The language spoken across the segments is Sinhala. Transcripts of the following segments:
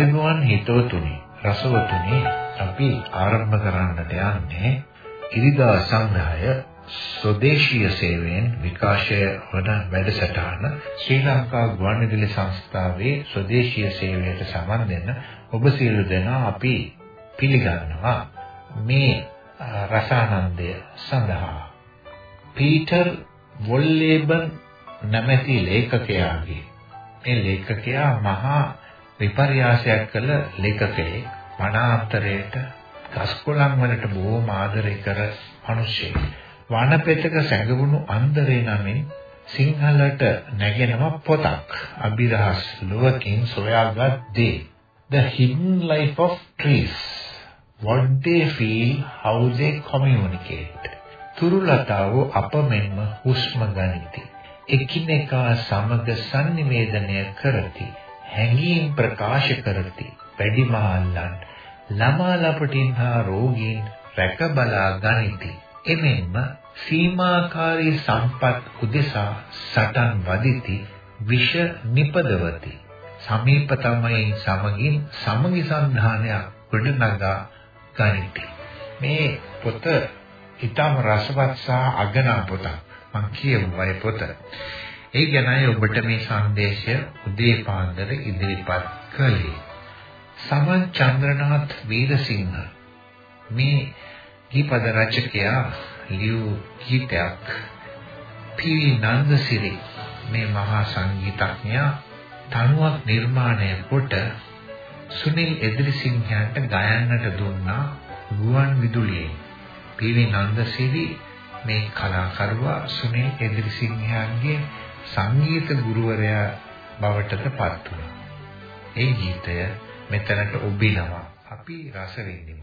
ආයුබෝවන් හිතවතුනි රසවතුනි අපි ආරම්භ කරන්නට යන්නේ ඉරිදා සංග්‍රහය ස්වදේශීය සේවයෙන් විකාශය වන වැඩසටහන ශ්‍රී ලංකා ගුවන්විදුලි සංස්ථාවේ ස්වදේශීය සේවයට සම්බන්ධ වෙන ඔබ සියලු දෙනා අපි පිළිගන්නවා මේ රසානන්දය සඳහා. පීටර් වොල්ලේබන් නැමැති ලේඛකයාගේ මේ ලේඛකයා මහා විපර්යාසයක් කළ ලේඛකයෙක් වනාන්තරයට ගස්කොළන් වලට බොහෝ ආදරය කර මිනිසෙක් වනපෙතක සැඟවුණු අන්දරේ නමින් සිංහලට නැගෙනම පොතක් අභිරහස් ලොවකින් සොයාගත් දේ. The Hidden Life of Trees. What they feel how they communicate. තුරුලතාව අප මෙන්ම හුස්ම ගනිති. එකිනෙකා සමග sannivedanaය කරති. හැඟීම් ප්‍රකාශ කරති. වැඩිමහල්ලන් ළමා ලපටින් හා රෝගීන් රැක බලා ගනිති. එමෙන්ම සීමාකාරී සම්පත් උදෙසා සටන් වදිති විෂ නිපදවති. සමීපතමයි සමගින් සමගි සන්ධානයක් ගොඩනගා ගනිති. මේ පොත ඊටම රසවත් සහ අගනා පොතක්. මම කියුවා පොත. ඒ ගැනයි ඔබට මේ සංදේශය උදේ පාන්දර ඉදිරිපත් කළේ. සමන් චන්ද්‍රනාත් වීරසිංහ. මේ ගීපද රචකයා ලියු ගීතයක් පී නන්දසිරි මේ මහා සංගීතඥයා තනුවක් නිර්මාණය කොට සුනිල් එදිරිසිංහයන්ට ගයන්නට දුන්නා ගුවන් විදුලියෙන්. පී නන්දසිරි මේ කලාකරුවා සුනිල් එදිරිසිංහයන්ගේ සංගීත ගුරුවරයා බවටද පත් වුණා. ඒ ගීතය මෙතනට ඔබිනවා. අපි රස විඳිමු.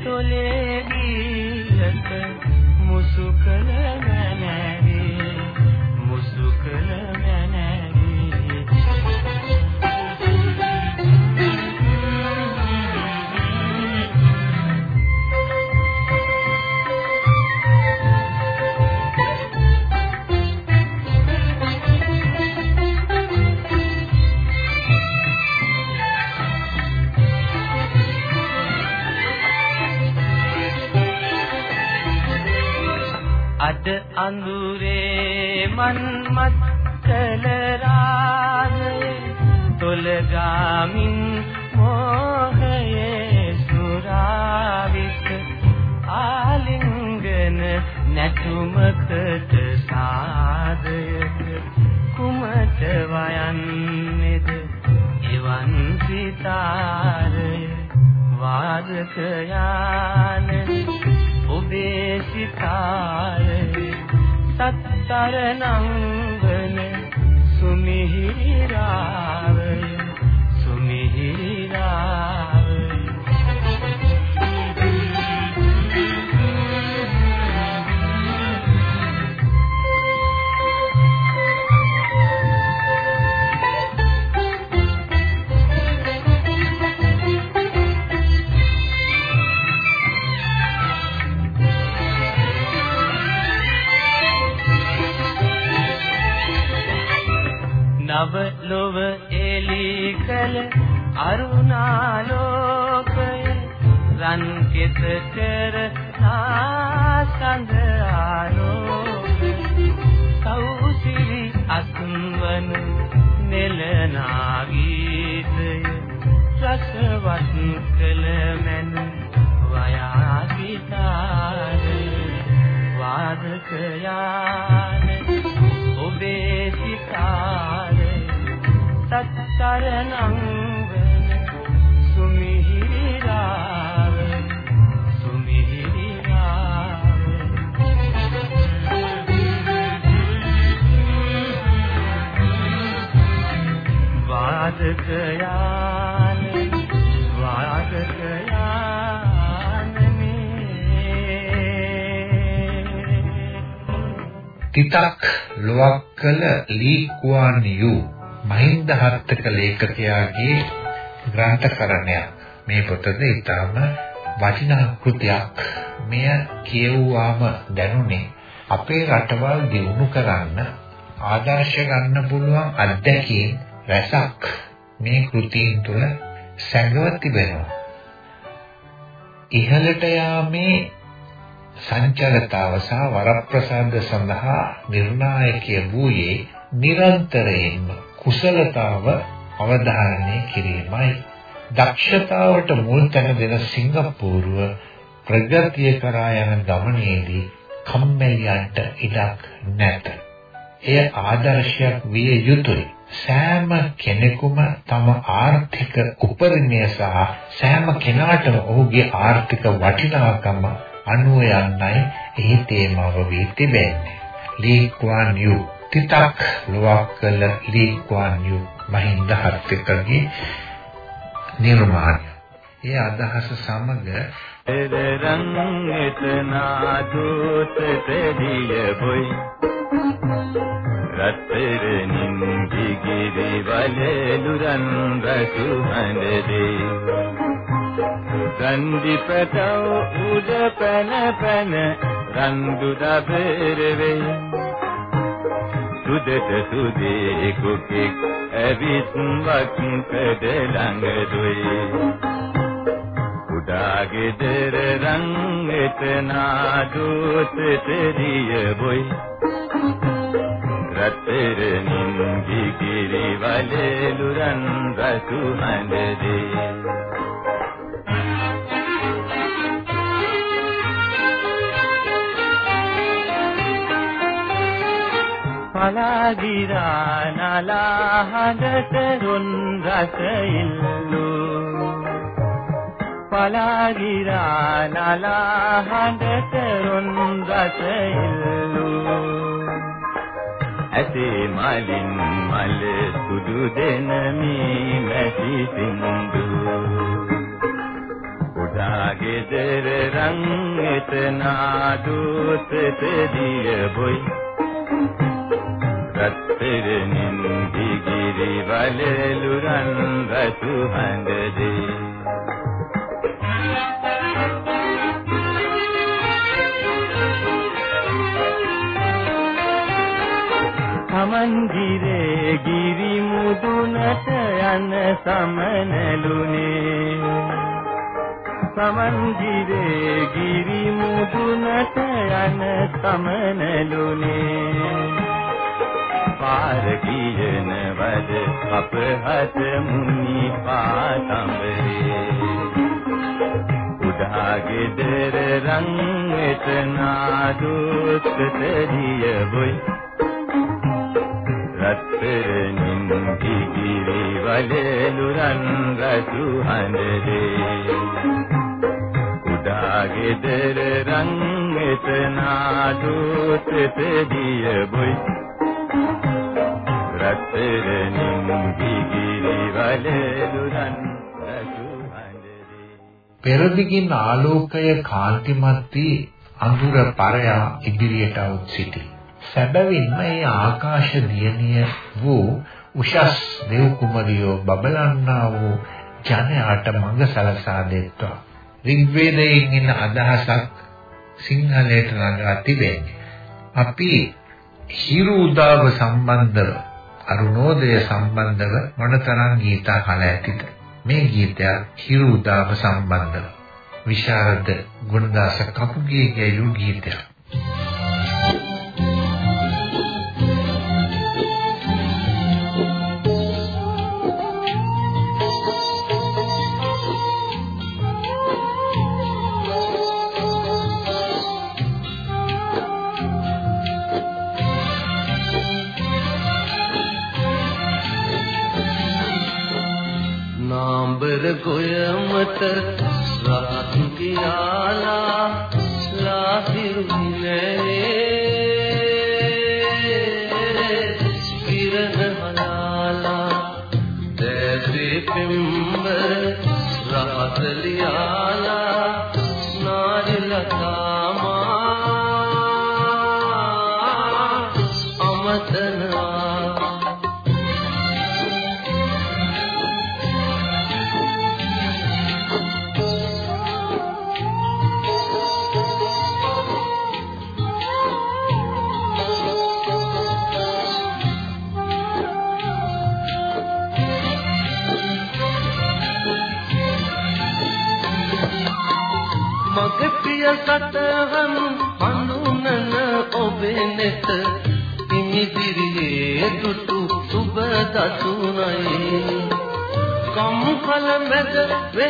දෙතොලේ අඳුරේ මන්මත් කල රාගය තොලගාමින් මෝහයේ සුරාවිත ආලිංගන නැතුමකට සාදයක කුමට වයන්නේද? එවන් සිතාරය වාදක යානේ ඔබේ සිතාරේ සත්තරනංගන සුමිහිරි රාවය සුමිහිරි නව ලොව එලි කල අරුණාලෝකය රන් කෙත කර ආසඳ ආලෝක සෞසිරි අසුන්වන නෙලනා ගීතය. රසවත් කළ මැන වයා ගිතාරේ වාදක සත්තරණං වෙන සුමිහිරාව සුමිහිරාව වාදක යාන වාදක තිතක් ලොවක් කළ ලී කුවාන් යු මහින්ද හර්තක ලේඛකයාගේ ග්‍රන්ථකරණයක් මේ පොතද ඊටම වටිනා කෘතියක් මෙය කියවුවාම දැනුනේ අපේ රටවල් දියුණු කරන්න ආදර්ශ ගන්න පුළුවන් අත්දැකීම් රසක් මේ කෘතීන් තුළ සැඟව තිබෙනවා. ඉහළට යාමේ සංචලතාව සහ වරප්‍රසාද සඳහා නිර්ණායකය වූයේ නිරන්තරයෙන්ම කුසලතාව අවධාරණය කිරීමයි. දක්ෂතාවට මුල් තැන දෙන සිංගප්පූරුව ප්‍රගතිය කරා යන ගමනේදී කම්මැලියන්ට ඉඩක් නැත. එය ආදර්ශයක් විය යුතුයි. සෑම කෙනෙකුම තම ආර්ථික උපරිමය සහ සෑම කෙනාටම ඔහුගේ ආර්ථික වටිනාකම අනුව යන්නයි එහි තේමාව වී තිබෙන්නේ. ලී ක්වාන් යු තිතක් ලොවක් කළ ලී ක්වාන් යු මහින්ද හර්තිකගේ නිර්මාණය. ඒ අදහස සමග රං එතනා දූත තෙදිය බොයි රත්තරනින් දිගිරි වලලුරන් රසු හඳදේ සන්දිපතව උඩ පැන පැන රන්දු දබරවේ සුදට සුදේ කුකෙක් ඇවිත් වක්කඩ ළඟ දුයි උඩා ගෙදර රන් එතනා දූත තෙරිය බොයි. රත්තරනින් ගිගිරි වලේ ලුරන් රසු හඳදී පලාගිරා නලා හඬට රුන් රස ඉල්ලු පලාගිරා නලා හඬට රුන් රස ඉල්ලු ඇසේ මලින් මල සුදු දෙන මී මැසි සින්දු. උඩා ගෙදර රන් එතනා දුත තෙදිය බොයි. රත්තරනින් දිගිරි වලලුරන් රතු හඳදී සමන්දිරේ ගිරි මුදුනට යන සමනලුනේ සමන්දිරේ ගිරි මුදුනට යන සමනලුනේ පාර කියනවද? අපහත මුනි පාතඹරේ. උඩා ගෙදර රන් එතනා දුක්තරිය බොයි රත්තරනින් කිගිරි වලලුරන් රතු හඳේ උඩා ගෙදර රන් එතනා දුක්තරිය බොයි රත්තරනින් ගිගිරි වලලුරන් පෙරදිගින් ආලෝකය කාන්තිමත් වී අඳුර පරයා ඉදිරියට આવුත් සිටි. සැබවින්ම මේ ආකාශ දියණිය වූ උෂස් දේව කුමරියෝ බබලන්නා වූ ජනයාට මඟ සලසා දෙත්වා. ඍග්වේදයෙන් ඉන්න අදහසක් සිංහලයට නගා තිබෙන්නේ. අපි හිරු උදාව සම්බන්ධව අරුණෝදය සම්බන්ධව මොනතරම් ගීතා කල ඇතිද? මේ ගීතය හිරු උදාව සම්බන්ධව. විශාරද ගුණදාස කපුගේ ගැයූ ගීතයක්. ගොයමට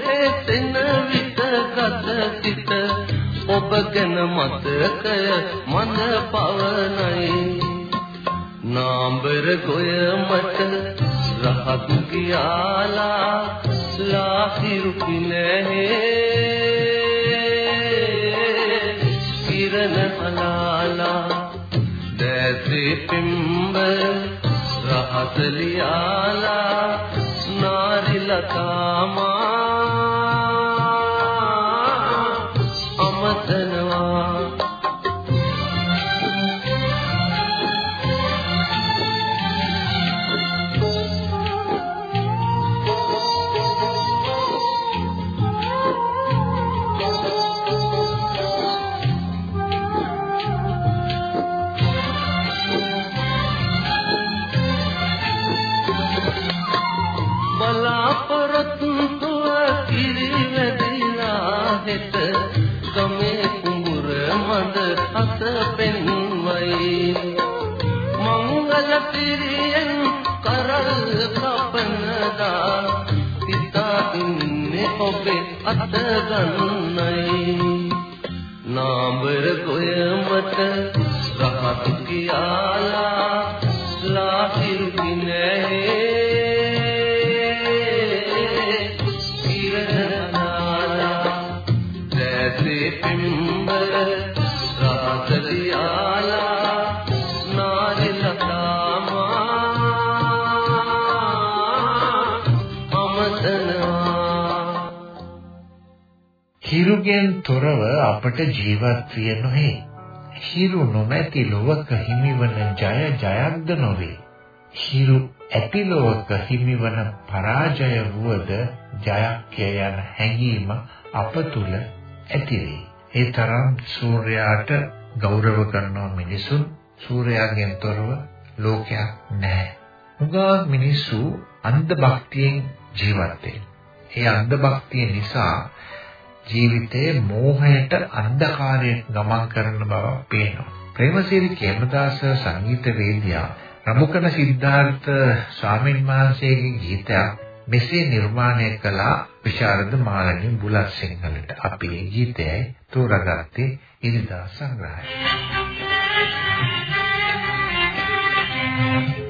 වෙහෙසෙන විට ගත සිට ඔබ ගැන මතකය මන පවනයි. නාඹර ගොය මට රහත් කියාලා ලාහිරු කිනේ කිරණ හලාලා දැසේ පිම්බ රහත ලියාලා නාරිලතාමා පිරියෙන් කරල් කපනදා හිතා ඉන්නේ ඔබේ අත ගන්නයි. නාඹර ගොයමට හිරුගෙන් තොරව අපට ජීවත් විය නොහේ. හිරු නොමැති ලොවක හිමිවන ජය ජයක්ද නොවේ. හිරු ඇති ලොවක හිමිවන පරාජය වුවද ජයක් යන හැඟීම අප තුල ඇතිවේ. ඒ තරම් සූර්යාට ගෞරව කරනවා මිනිසුන් සූර්යාගෙන් තොරව ලෝකයක් නැහැ. උගා මිනිස්සු අන්ධ භක්තියෙන් ජීවත් ඒ අන්ධ භක්තිය නිසා ජීවිතයේ මෝහයට අන්ධකාරයට ගමන් කරන බව පේනවා. ප්‍රේමසිරි කේමදාස සංගීතවේදියා රමුකන සිද්ධාර්ථ ස්වාමීන් වහන්සේගේ ගීතයක් මෙසේ නිර්මාණය කළ විශාරද මාළනී බුලත් සිංහලට අපි මේ ගීතයයි තෝරාගත්තේ ඉරිදා සංග්‍රහය. Thank you.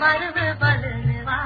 पर्व बदनवा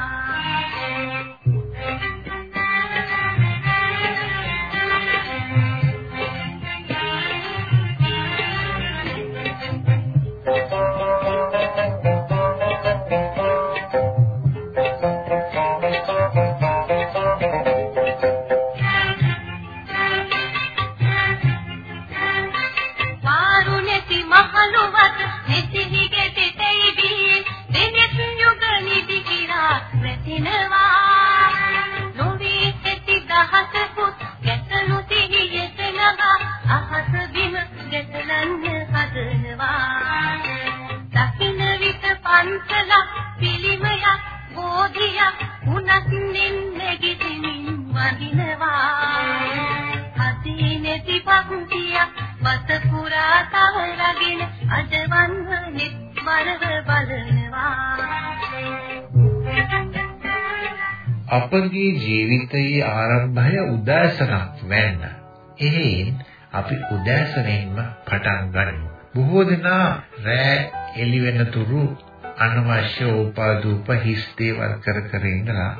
net වරව බලනවා අපගේ ජීවිතයේ ආරම්භය උදෑසනක් වෙන්න. එහෙන් අපි උදෑසනින්ම පටන් ගනිමු. බොහෝ දෙනා රෑ එළි වෙනතුරු අනවශ්‍ය උපාදූප හිස් දේවල් කර කර ඉඳලා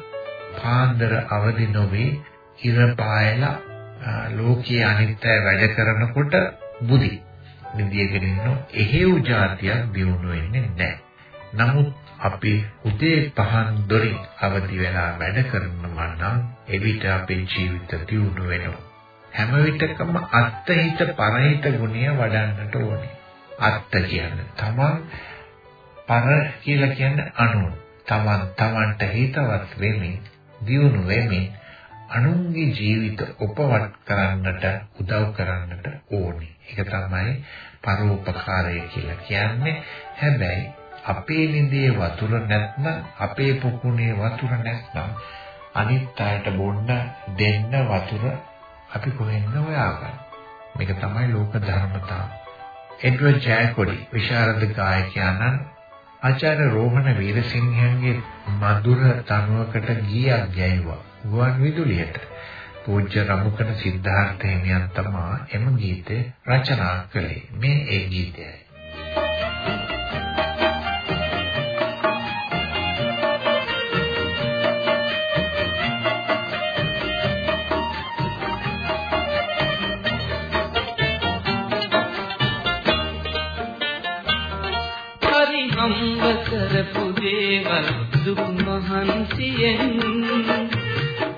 පාන්දර අවදි නොවේ ඉර පායලා ලෝකයේ අනිත්‍ය වැඩ කරනකොට බුදි නිදියගෙන ඉන්නෝ එහෙව් જાතියක් දියුණු වෙන්නේ නැහැ. නමුත් අපි උදේ පහන් දොරින් අවදි වෙලා වැඩ කරනවා නම් එවිට අපේ ජීවිත දියුණු වෙනවා. හැම විටකම අත්හිත පරහිත ගුණය වඩන්නට ඕනේ. අත්ත කියන්නේ තමන් පර කියලා කියන්නේ අනුන්. තමන් තමන්ට හිතවත් වෙමින් දියුණු වෙමින් අනුන්ගේ ජීවිත උපවත් කරන්නට උදව් කරන්නට ඕනේ. ඒක තමයි පරෝපකාරය කියලා කියන්නේ. හැබැයි අපේ නිදේ වතුර නැත්නම් අපේ පොකුණේ වතුර නැත්නම් අනිත් අයට බොන්න දෙන්න වතුර අපි කොහෙන්ද හොයාගන්නේ මේක තමයි ලෝක ධර්මතාව එඩ්වර්ඩ් ජයකොඩි විශාරද ගායකයාණන් ආචාර්ය රෝහණ වීරසිංහයන්ගේ මధుර තනුවකට ගීයක් ගැයුවා. ගුවන් විදුලියට පූජ්‍ය රමුකන සිද්ධාර්ථ හිමියන් තමා එම ගීතය රචනා කළේ. මේ ඒ ගීතයයි.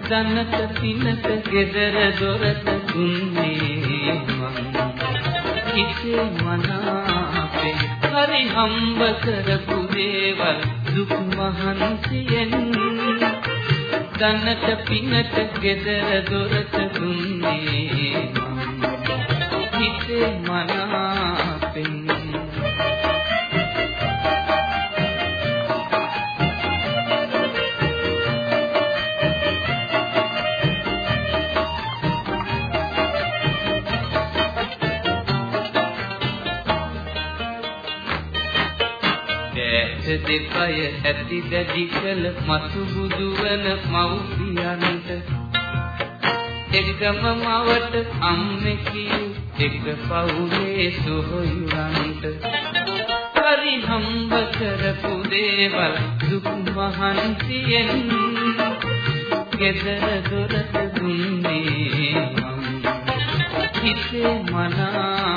දන්නත පිනත ගෙදර දොරට දුන්නේ මං. ඉතේ මනාපේ හරි හම්බ කරපු දේවල් දුක් මහන්සියෙන් දන්නත පිනත ගෙදර දොරට දුන්නේ මං. ඉතේ මනාපෙන් දෙපය ඇති දැඩි කළ මතු බුදු වන මව්පියන්ට එකම මවට අම්මේ කියු එක පවුලේ සොහොයුරන්ට හරි හම්බ කරපු දේවල් දුක් මහන්සියෙන් ගෙදර දොරට දුන්නේ මං හිතේ මනාපෙන්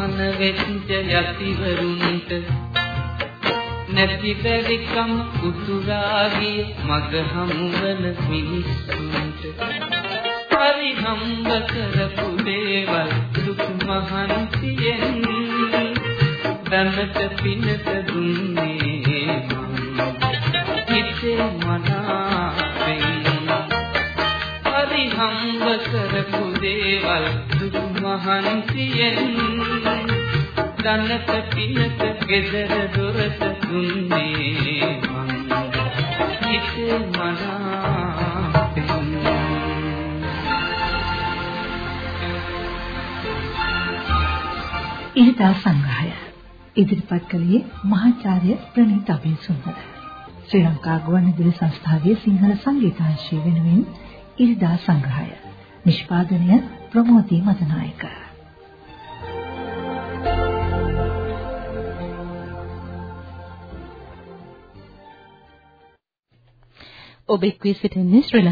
මහන වෙච්ච යතිවරුන්ට නැති බැරිකම උතුරාගිය මග හමුවන මිනිස්සුන්ට හරි හම්බ කරපු දේවල් දුක් මහන්සියෙන් දැනට පිනට දුන්නේ මම. හිතේ මනාපෙන් හරි හම්බ කරපු දේවල් දුක් මහන්සියෙන් ධනක පිනක ගෙදර දොරට දුන්නේ මං. හිතේ මනාපෙන් ඉරිදා සංග්‍රහය ඉදිරිපත් කළේ මහාචාර්ය ප්‍රණීත අබේසුන්දර. ශ්‍රී ලංකා ගුවන්විදුලි සංස්ථාවේ සිංහල සංගීතාංශය වෙනුවෙන් ඉරිදා සංග්‍රහය. නිෂ්පාදනය ප්‍රමෝදී මදනායක. ඔබ එක්වී සිටින්නේ ශ්‍රී